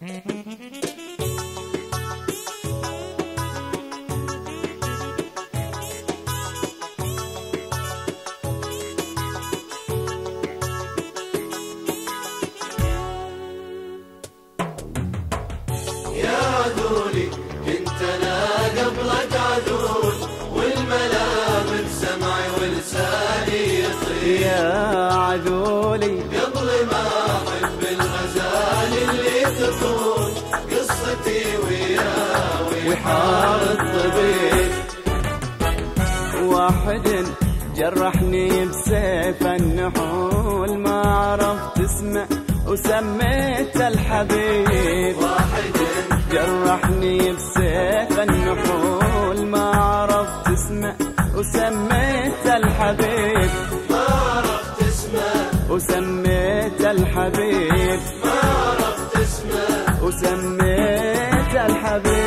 يا عدولي كنت أنا قبلك. تطول قصتي وياه وحار الطبيب واحد جرحني بسيف النحول ما عرفت اسمه وسميت الحبيب واحد جرحني بسيف النحول ما عرفت اسمه وسميت الحبيب. وسميت الحبيب.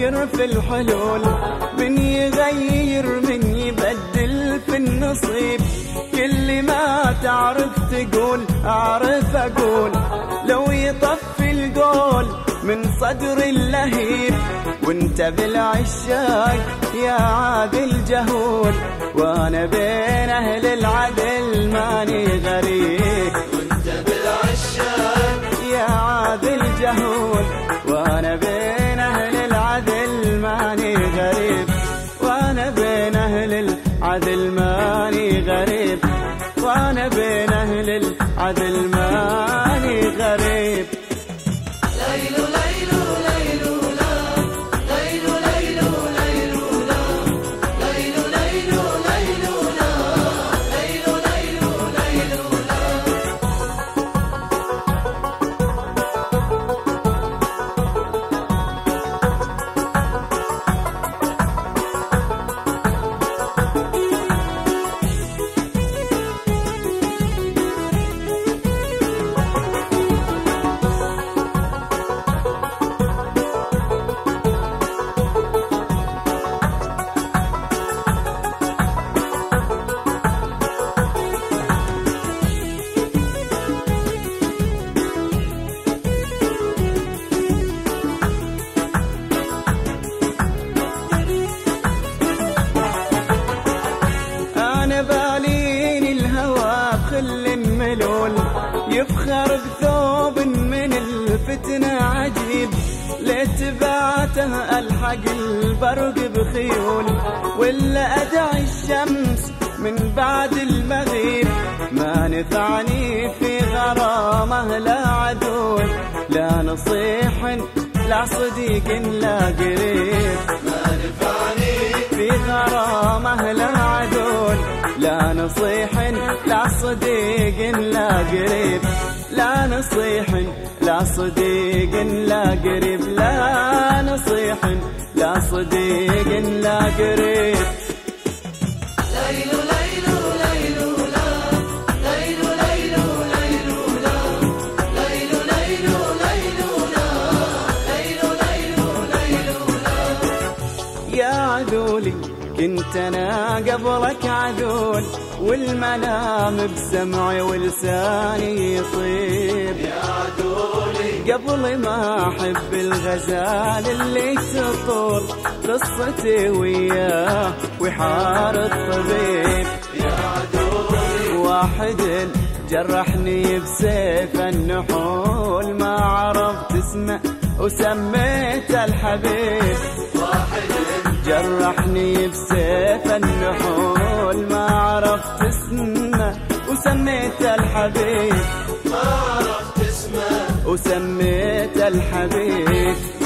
تفكر في الحلول من يغير من يبدل في النصيب. كل ما تعرف تقول أعرف أقول. لو يطفي القول من صدر اللهيب وانت بالعشاق يا عادل جهول. وأنا بين أهل العدل ماني غريب. وانت بالعشاق يا عادل جهول. غريب وأنا بين أهل العدل يفخر بثوب من الفتنة عجيب. لتبعته ألحق البرق بخيول. ولا ادعي الشمس من بعد المغيب. ما نفعني في غرامه لا عدول. لا نصيح لا صديق لا قريب. ما نفعني في غرامه لا عدول. لا نصيح لا قريب لا نصيح لا صديق لا قريب لا نصيح لا صديق لا قريب. يا عذولي كنت أنا قبلك عذول والمنام بسمعي ولساني يطيب. يا عدولي قبل ما أحب الغزال اللي تطول قصتي وياه وحار الطبيب. يا عدولي واحد جرحني بسيف النحول ما عرفت اسمه وسميت الحبيب. واحد جرحني بسيف وسميت الحبيب. ما عرفت اسمه. وسميت الحبيب.